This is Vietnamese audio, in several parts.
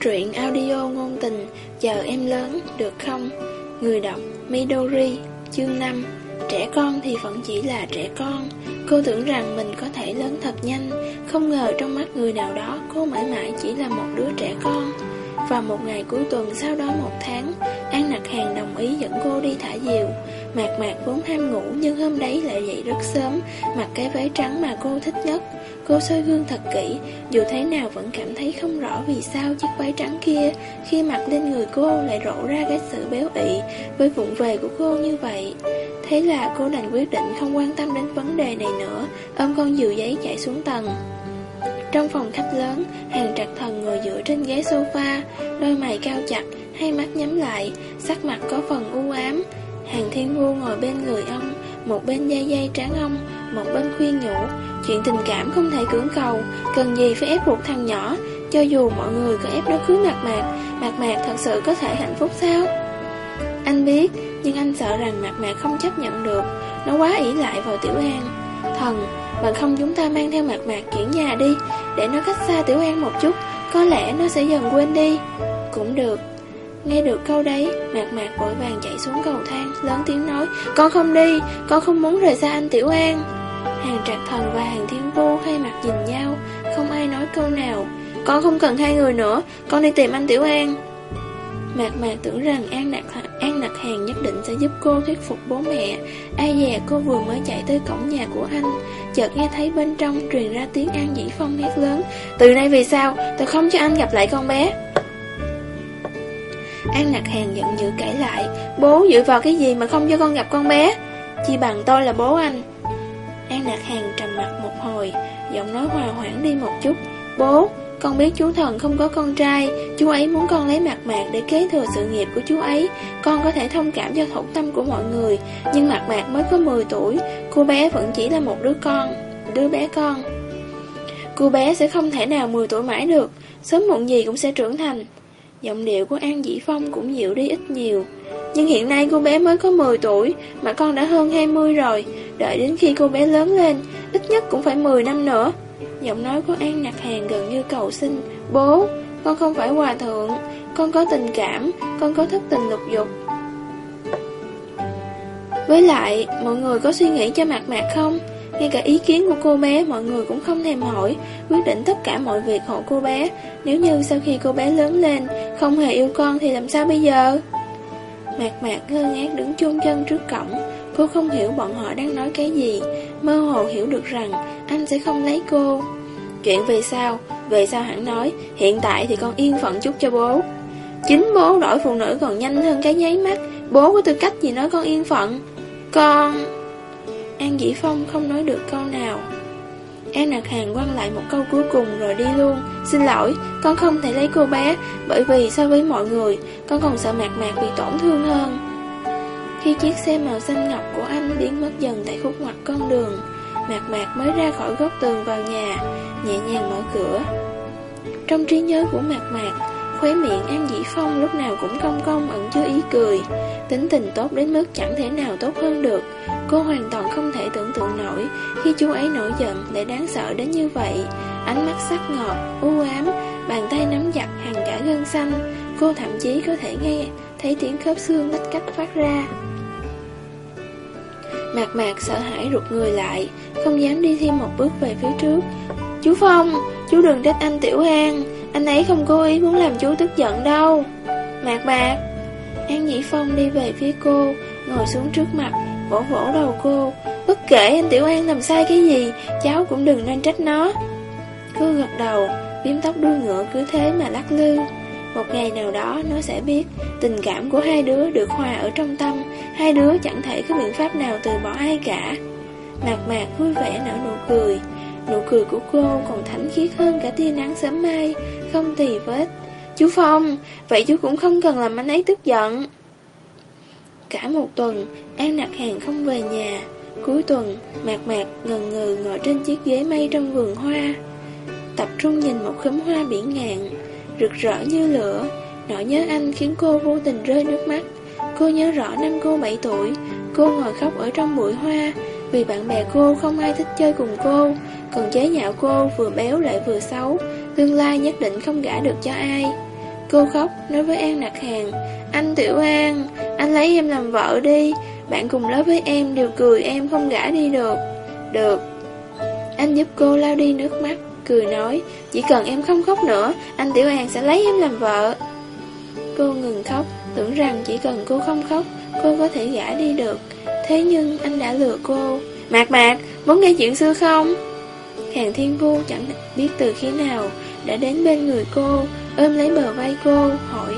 Truyện audio ngôn tình Chờ em lớn được không? Người đọc Midori, Chương 5 Trẻ con thì vẫn chỉ là trẻ con. Cô tưởng rằng mình có thể lớn thật nhanh. Không ngờ trong mắt người nào đó Cô mãi mãi chỉ là một đứa trẻ con. Và một ngày cuối tuần sau đó một tháng, An Nặc Hàng đồng ý dẫn cô đi thả diều. Mạc mạc vốn ham ngủ, Nhưng hôm đấy lại dậy rất sớm, Mặc cái váy trắng mà cô thích nhất. Cô soi gương thật kỹ, Dù thế nào vẫn cảm thấy không rõ vì sao chiếc váy trắng kia. Khi mặc lên người cô lại rộ ra cái sự béo ị Với vụng về của cô như vậy. Thế là cô đành quyết định không quan tâm đến vấn đề này nữa, Ôm con diều giấy chạy xuống tầng. Trong phòng khách lớn, Hàng trạc thần ngồi dựa trên ghế sofa, Đôi mày cao chặt, Hai mắt nhắm lại, Sắc mặt có phần u ám. Hàng thiên vu ngồi bên người ông, Một bên dây dây tráng ông, Một bên khuyên nhủ, Chuyện tình cảm không thể cưỡng cầu, Cần gì phải ép buộc thằng nhỏ, Cho dù mọi người có ép nó cưới mặt mạc mặt mạc thật sự có thể hạnh phúc sao? Anh biết, Nhưng anh sợ rằng mặt mạc không chấp nhận được, Nó quá ỷ lại vào Tiểu An. Thần, Bằng không chúng ta mang theo mặt mạc chuyển nhà đi, Để nó cách xa Tiểu An một chút, Có lẽ nó sẽ dần quên đi. Cũng được. Nghe được câu đấy, mạc mạc vội vàng chạy xuống cầu thang, lớn tiếng nói, con không đi, con không muốn rời xa anh Tiểu An. Hàng trạc thần và hàng thiên vô hai mặt nhìn nhau, không ai nói câu nào. Con không cần hai người nữa, con đi tìm anh Tiểu An. Mạc mạc tưởng rằng An Nặc, An Nặc Hàng nhất định sẽ giúp cô thuyết phục bố mẹ. Ai dè cô vừa mới chạy tới cổng nhà của anh, chợt nghe thấy bên trong truyền ra tiếng An Dĩ Phong hét lớn. Từ nay vì sao, tôi không cho anh gặp lại con bé. An lạc Hàng giận dữ kể lại Bố dựa vào cái gì mà không cho con gặp con bé? Chỉ bằng tôi là bố anh. An lạc Hàng trầm mặt một hồi Giọng nói hòa hoãn đi một chút. Bố, con biết chú thần không có con trai Chú ấy muốn con lấy mặt mạc để kế thừa sự nghiệp của chú ấy. Con có thể thông cảm cho thổ tâm của mọi người Nhưng mặt mạc mới có 10 tuổi Cô bé vẫn chỉ là một đứa con Đứa bé con. Cô bé sẽ không thể nào 10 tuổi mãi được Sớm muộn gì cũng sẽ trưởng thành. Giọng điệu của An Dĩ Phong cũng dịu đi ít nhiều. Nhưng hiện nay cô bé mới có 10 tuổi Mà con đã hơn 20 rồi. Đợi đến khi cô bé lớn lên Ít nhất cũng phải 10 năm nữa. Giọng nói của An Nặc Hàng gần như cầu xin. Bố, con không phải hòa thượng. Con có tình cảm Con có thất tình lục dục. Với lại, mọi người có suy nghĩ cho mặt mạc không? Ngay cả ý kiến của cô bé, mọi người cũng không thèm hỏi, Quyết định tất cả mọi việc hộ cô bé. Nếu như sau khi cô bé lớn lên, Không hề yêu con thì làm sao bây giờ? Mạc mạc ngơ ngác đứng chôn chân trước cổng. Cô không hiểu bọn họ đang nói cái gì. Mơ hồ hiểu được rằng Anh sẽ không lấy cô. Chuyện về sao Về sao hẳn nói, Hiện tại thì con yên phận chút cho bố. Chính bố đổi phụ nữ còn nhanh hơn cái nháy mắt. Bố có tư cách gì nói con yên phận? Con... An Dĩ Phong không nói được câu nào. An Nạc Hàng quăng lại một câu cuối cùng rồi đi luôn. Xin lỗi, con không thể lấy cô bé Bởi vì so với mọi người Con còn sợ mạc mạc bị tổn thương hơn. Khi chiếc xe màu xanh ngọc của anh biến mất dần tại khúc ngoặt con đường Mạc mạc mới ra khỏi góc tường vào nhà Nhẹ nhàng mở cửa. Trong trí nhớ của mạc mạc Khóe miệng An Dĩ Phong lúc nào cũng cong cong ẩn chứa ý cười. Tính tình tốt đến mức chẳng thể nào tốt hơn được. Cô hoàn toàn không thể tưởng tượng nổi Khi chú ấy nổi giận lại đáng sợ đến như vậy. Ánh mắt sắc ngọt, u ám Bàn tay nắm chặt hàng cả gân xanh. Cô thậm chí có thể nghe Thấy tiếng khớp xương lách cách phát ra. Mạc mạc sợ hãi rụt người lại Không dám đi thêm một bước về phía trước. Chú Phong, chú đừng trách anh Tiểu An Anh ấy không cố ý muốn làm chú tức giận đâu. Mạc mạc. An nhĩ Phong đi về phía cô Ngồi xuống trước mặt. Vỗ vỗ đầu cô. Bất kể anh Tiểu An làm sai cái gì, Cháu cũng đừng nên trách nó. Cô gật đầu Biếm tóc đuôi ngựa cứ thế mà lắc lư. Một ngày nào đó, nó sẽ biết Tình cảm của hai đứa được hòa ở trong tâm. Hai đứa chẳng thể có biện pháp nào từ bỏ ai cả. Mạc mạc vui vẻ nở nụ cười. Nụ cười của cô còn thánh khiết hơn cả tia nắng sớm mai. Không tì vết. Chú Phong, Vậy chú cũng không cần làm anh ấy tức giận. Cả một tuần, An đặt hàng không về nhà. Cuối tuần, Mạc mạc ngần ngừ ngồi trên chiếc ghế mây trong vườn hoa. Tập trung nhìn một khóm hoa biển ngạn Rực rỡ như lửa. Nỗi nhớ anh khiến cô vô tình rơi nước mắt. Cô nhớ rõ năm cô 7 tuổi. Cô ngồi khóc ở trong bụi hoa. Vì bạn bè cô không ai thích chơi cùng cô. Còn chế nhạo cô vừa béo lại vừa xấu. Tương lai nhất định không gả được cho ai. Cô khóc nói với An Nặc Hàng. Anh Tiểu An Anh lấy em làm vợ đi. Bạn cùng lớp với em đều cười em không gả đi được. Được. Anh giúp cô lau đi nước mắt Cười nói. Chỉ cần em không khóc nữa Anh Tiểu An sẽ lấy em làm vợ. Cô ngừng khóc Tưởng rằng chỉ cần cô không khóc Cô có thể gả đi được. Thế nhưng anh đã lừa cô. Mạc mạc, muốn nghe chuyện xưa không? Hàng thiên vu chẳng biết từ khi nào Đã đến bên người cô. Ôm lấy bờ vai cô, hỏi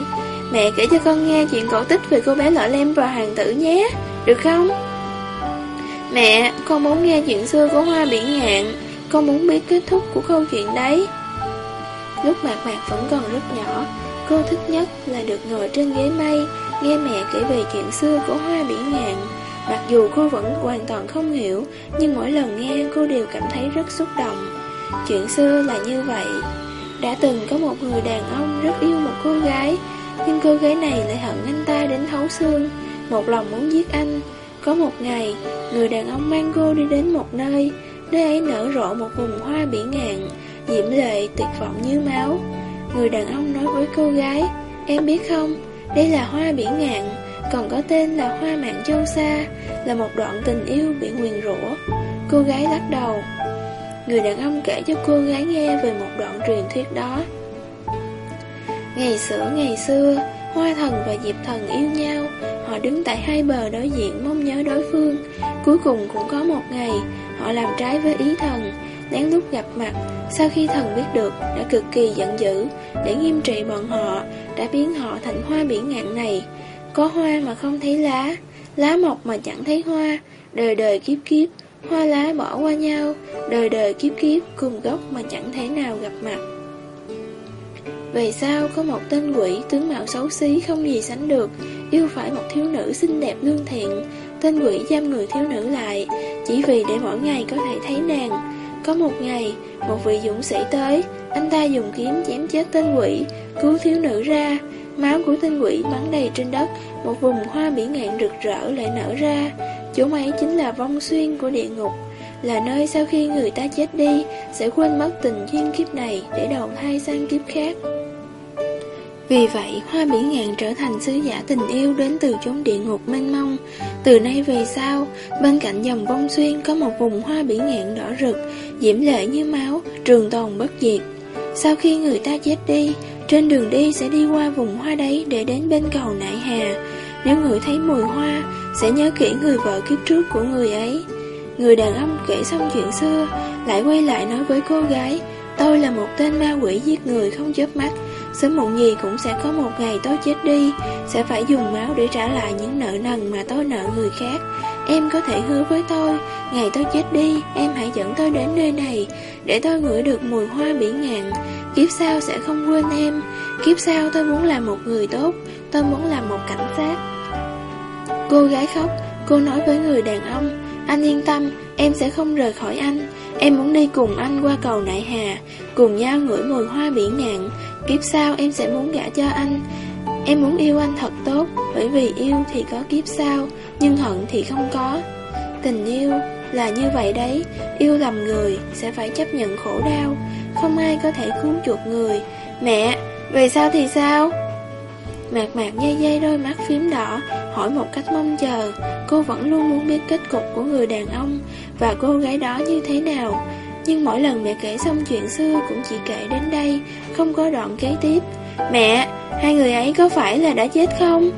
Mẹ kể cho con nghe chuyện cổ tích về cô bé lọ lem và hoàng tử nhé Được không? Mẹ, con muốn nghe chuyện xưa của hoa biển ngạn Con muốn biết kết thúc của câu chuyện đấy. Lúc mạc mạc vẫn còn rất nhỏ Cô thích nhất là được ngồi trên ghế mây Nghe mẹ kể về chuyện xưa của hoa biển ngạn Mặc dù cô vẫn hoàn toàn không hiểu Nhưng mỗi lần nghe cô đều cảm thấy rất xúc động. Chuyện xưa là như vậy. Đã từng có một người đàn ông rất yêu một cô gái, Nhưng cô gái này lại hận anh ta đến thấu xương. Một lòng muốn giết anh. Có một ngày, Người đàn ông mang cô đi đến một nơi Nơi ấy nở rộ một vùng hoa biển ngạn Diễm lệ, tuyệt vọng như máu. Người đàn ông nói với cô gái, Em biết không, Đây là hoa biển ngạn Còn có tên là hoa mạng châu sa, Là một đoạn tình yêu bị nguyền rủa. Cô gái lắc đầu Người đàn ông kể cho cô gái nghe về một đoạn truyền thuyết đó. Ngày xưa ngày xưa, Hoa thần và Diệp thần yêu nhau. Họ đứng tại hai bờ đối diện, mong nhớ đối phương. Cuối cùng cũng có một ngày, Họ làm trái với ý thần. Đáng lúc gặp mặt, Sau khi thần biết được, Đã cực kỳ giận dữ. Để nghiêm trị bọn họ, Đã biến họ thành hoa biển ngạn này. Có hoa mà không thấy lá Lá mọc mà chẳng thấy hoa. Đời đời kiếp kiếp Hoa lá bỏ qua nhau, Đời đời kiếp kiếp cùng gốc mà chẳng thể nào gặp mặt. Về sau có một tên quỷ tướng mạo xấu xí không gì sánh được, Yêu phải một thiếu nữ xinh đẹp lương thiện. Tên quỷ giam người thiếu nữ lại, Chỉ vì để mỗi ngày có thể thấy nàng. Có một ngày, Một vị dũng sĩ tới, Anh ta dùng kiếm chém chết tên quỷ, Cứu thiếu nữ ra. Máu của tên quỷ bắn đầy trên đất, Một vùng hoa biển ngạn rực rỡ lại nở ra. Chỗ ấy chính là vong xuyên của địa ngục, Là nơi sau khi người ta chết đi Sẽ quên mất tình duyên kiếp này Để đầu thay sang kiếp khác. Vì vậy, hoa biển ngạn trở thành sứ giả tình yêu Đến từ chốn địa ngục mênh mông. Từ nay về sau, Bên cạnh dòng vong xuyên Có một vùng hoa biển ngạn đỏ rực, Diễm lệ như máu, Trường tồn bất diệt. Sau khi người ta chết đi trên đường đi sẽ đi qua vùng hoa đấy Để đến bên cầu nại hà Nếu người thấy mùi hoa sẽ nhớ kỹ người vợ kiếp trước của người ấy. Người đàn ông kể xong chuyện xưa, lại quay lại nói với cô gái, tôi là một tên ma quỷ giết người không chớp mắt, sớm muộn gì cũng sẽ có một ngày tôi chết đi, sẽ phải dùng máu để trả lại những nợ nần mà tôi nợ người khác. Em có thể hứa với tôi, ngày tôi chết đi, em hãy dẫn tôi đến nơi này, để tôi ngửi được mùi hoa biển ngạn. Kiếp sau sẽ không quên em, kiếp sau tôi muốn làm một người tốt, tôi muốn làm một cảnh sát. Cô gái khóc, cô nói với người đàn ông, anh yên tâm, em sẽ không rời khỏi anh. Em muốn đi cùng anh qua cầu Nại Hà, cùng nhau ngửi mùi hoa biển ngạn. Kiếp sau em sẽ muốn gả cho anh. Em muốn yêu anh thật tốt, bởi vì yêu thì có kiếp sau, nhưng hận thì không có. Tình yêu là như vậy đấy, yêu lầm người sẽ phải chấp nhận khổ đau, không ai có thể cứu chuột người. Mẹ, về sau thì sao? Mạc mạc dây dây đôi mắt phím đỏ Hỏi một cách mong chờ Cô vẫn luôn muốn biết kết cục của người đàn ông Và cô gái đó như thế nào Nhưng mỗi lần mẹ kể xong chuyện xưa Cũng chỉ kể đến đây Không có đoạn kế tiếp Mẹ, hai người ấy có phải là đã chết không?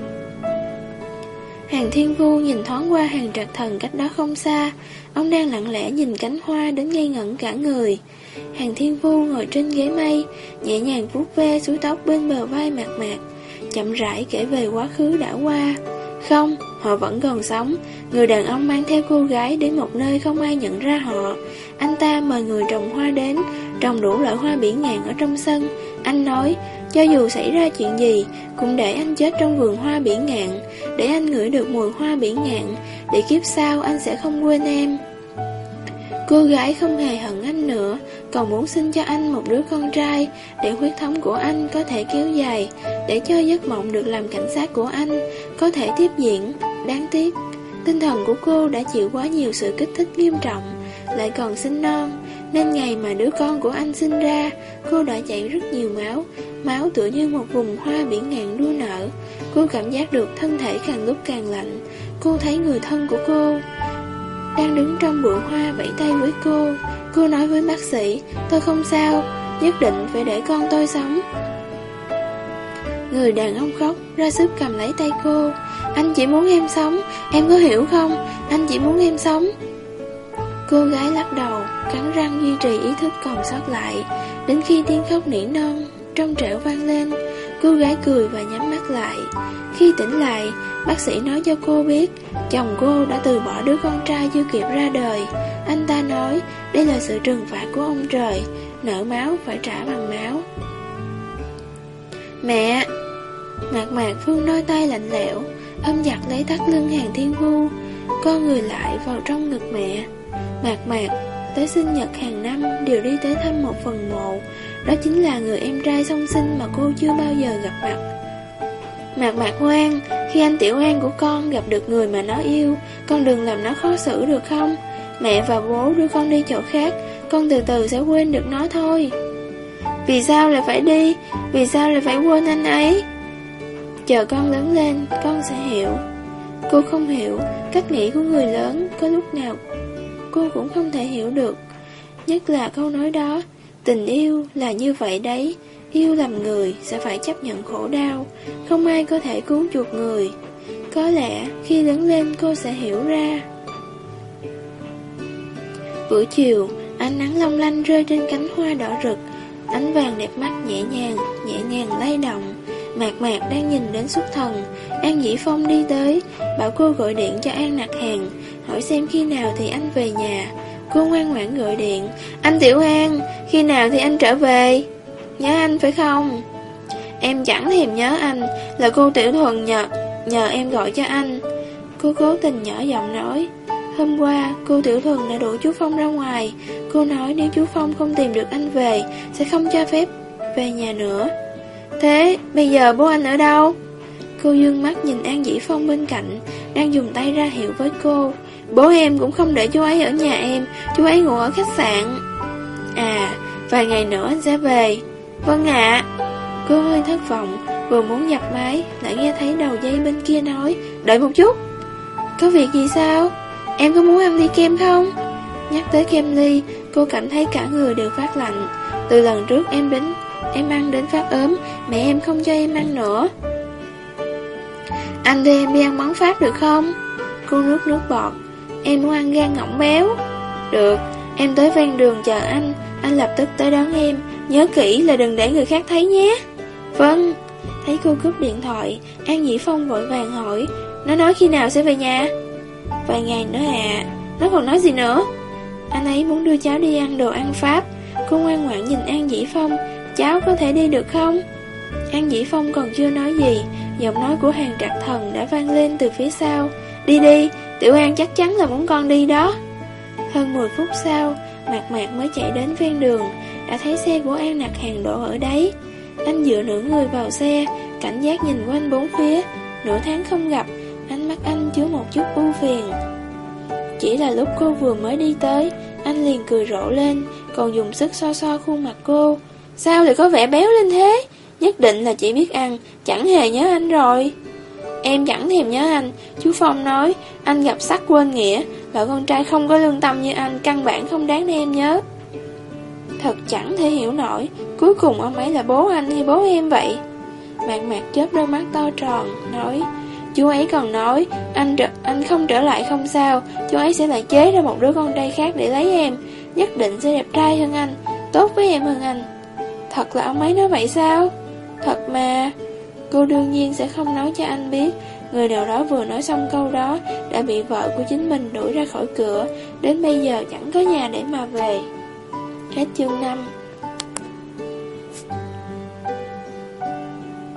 Hàng thiên vu nhìn thoáng qua hàng trạc thần cách đó không xa Ông đang lặng lẽ nhìn cánh hoa đến ngây ngẩn cả người Hàng thiên vu ngồi trên ghế mây Nhẹ nhàng vuốt ve suối tóc bên bờ vai mạc mạc chậm rãi kể về quá khứ đã qua. Không, họ vẫn còn sống. Người đàn ông mang theo cô gái đến một nơi không ai nhận ra họ. Anh ta mời người trồng hoa đến, trồng đủ loại hoa biển ngàn ở trong sân. Anh nói, cho dù xảy ra chuyện gì, cũng để anh chết trong vườn hoa biển ngạn, để anh ngửi được mùi hoa biển ngạn, để kiếp sau anh sẽ không quên em. Cô gái không hề hận anh nữa, còn muốn sinh cho anh một đứa con trai, để huyết thống của anh có thể kéo dài, để cho giấc mộng được làm cảnh sát của anh có thể tiếp diễn. Đáng tiếc, tinh thần của cô đã chịu quá nhiều sự kích thích nghiêm trọng, lại còn sinh non. Nên ngày mà đứa con của anh sinh ra, Cô đã chảy rất nhiều máu Máu tựa như một vùng hoa biển ngàn đua nở. Cô cảm giác được thân thể càng lúc càng lạnh. Cô thấy người thân của cô Đang đứng trong bụi hoa vẫy tay với cô. Cô nói với bác sĩ, Tôi không sao, Nhất định phải để con tôi sống. Người đàn ông khóc, Ra sức cầm lấy tay cô. Anh chỉ muốn em sống, Em có hiểu không? Anh chỉ muốn em sống Cô gái lắc đầu, Cắn răng duy trì ý thức còn sót lại. Đến khi tiếng khóc nỉ non Trong trẻo vang lên, Cô gái cười và nhắm mắt lại. Khi tỉnh lại, Bác sĩ nói cho cô biết, Chồng cô đã từ bỏ đứa con trai chưa kịp ra đời. Anh ta nói, Đây là sự trừng phạt của ông trời, Nợ máu phải trả bằng máu. Mẹ! Mạc mạc phương đôi tay lạnh lẽo âm chặt lấy thắt lưng hàng thiên vu Con người lại vào trong ngực mẹ. Mạc mạc Tới sinh nhật hàng năm, đều đi tới thăm một phần mộ. Đó chính là người em trai song sinh mà cô chưa bao giờ gặp mặt. Mạc mạc ngoan Khi anh Tiểu An của con gặp được người mà nó yêu, Con đừng làm nó khó xử được không? Mẹ và bố đưa con đi chỗ khác, Con từ từ sẽ quên được nó thôi. Vì sao lại phải đi? Vì sao lại phải quên anh ấy? Chờ con lớn lên, Con sẽ hiểu. Cô không hiểu, Cách nghĩ của người lớn Có lúc nào Cô cũng không thể hiểu được. Nhất là câu nói đó, Tình yêu là như vậy đấy, Yêu làm người sẽ phải chấp nhận khổ đau, Không ai có thể cứu chuộc người. Có lẽ khi lớn lên cô sẽ hiểu ra. Buổi chiều, Ánh nắng long lanh rơi trên cánh hoa đỏ rực, Ánh vàng đẹp mắt nhẹ nhàng Nhẹ nhàng lay động. Mạc mạc đang nhìn đến xuất thần, An Dĩ Phong đi tới, Bảo cô gọi điện cho An Nạc Hàng. Hỏi xem khi nào thì anh về nhà. Cô ngoan ngoãn gọi điện. Anh Tiểu An, Khi nào thì anh trở về? Nhớ anh phải không? Em chẳng thèm nhớ anh, Là cô Tiểu Thuần nhờ Nhờ em gọi cho anh. Cô cố tình nhỏ giọng nói. Hôm qua, cô Tiểu Thuần đã đuổi chú Phong ra ngoài. Cô nói nếu chú Phong không tìm được anh về, Sẽ không cho phép về nhà nữa. Thế, bây giờ bố anh ở đâu? Cô dương mắt nhìn An Dĩ Phong bên cạnh, Đang dùng tay ra hiệu với cô. Bố em cũng không để chú ấy ở nhà em. Chú ấy ngủ ở khách sạn. À vài ngày nữa anh sẽ về. Vâng ạ. Cô hơi thất vọng, Vừa muốn nhập máy, Lại nghe thấy đầu dây bên kia nói, Đợi một chút. Có việc gì sao? Em có muốn ăn ly kem không? Nhắc tới kem ly, Cô cảm thấy cả người đều phát lạnh. Từ lần trước em đến, Em ăn đến phát ốm, Mẹ em không cho em ăn nữa. Anh đưa em đi ăn món Pháp được không? Cô nước nước bọt. Em hoang gan ngỏng béo. Được, Em tới ven đường chờ anh. Anh lập tức tới đón em. Nhớ kỹ là đừng để người khác thấy nhé. Vâng. Thấy cô cướp điện thoại, An Dĩ Phong vội vàng hỏi, Nó nói khi nào sẽ về nhà? Vài ngày nữa à Nó còn nói gì nữa? Anh ấy muốn đưa cháu đi ăn đồ ăn Pháp. Cô ngoan ngoãn nhìn An Dĩ Phong, Cháu có thể đi được không? An Dĩ Phong còn chưa nói gì, Giọng nói của hàng trạc thần đã vang lên từ phía sau. Đi đi Tiểu An chắc chắn là muốn con đi đó. Hơn 10 phút sau, Mạc Mạc mới chạy đến ven đường, Đã thấy xe của An đặt Hàng đổ ở đấy. Anh dựa nửa người vào xe, Cảnh giác nhìn quanh bốn phía. Nửa tháng không gặp, Ánh mắt anh chứa một chút u phiền. Chỉ là lúc cô vừa mới đi tới, Anh liền cười rộ lên, Còn dùng sức so so khuôn mặt cô. Sao lại có vẻ béo lên thế? Nhất định là chỉ biết ăn, Chẳng hề nhớ anh rồi. Em chẳng thèm nhớ anh. Chú Phong nói, Anh gặp sắc quên nghĩa. Loại con trai không có lương tâm như anh, Căn bản không đáng để em nhớ. Thật chẳng thể hiểu nổi, Cuối cùng ông ấy là bố anh hay bố em vậy? Mạc mạc chớp đôi mắt to tròn, Nói, Chú ấy còn nói, Anh anh không trở lại không sao. Chú ấy sẽ lại chế ra một đứa con trai khác để lấy em. Nhất định sẽ đẹp trai hơn anh, Tốt với em hơn anh. Thật là ông ấy nói vậy sao? Thật mà, Cô đương nhiên sẽ không nói cho anh biết. Người nào đó vừa nói xong câu đó Đã bị vợ của chính mình đuổi ra khỏi cửa. Đến bây giờ chẳng có nhà để mà về. Hết chương 5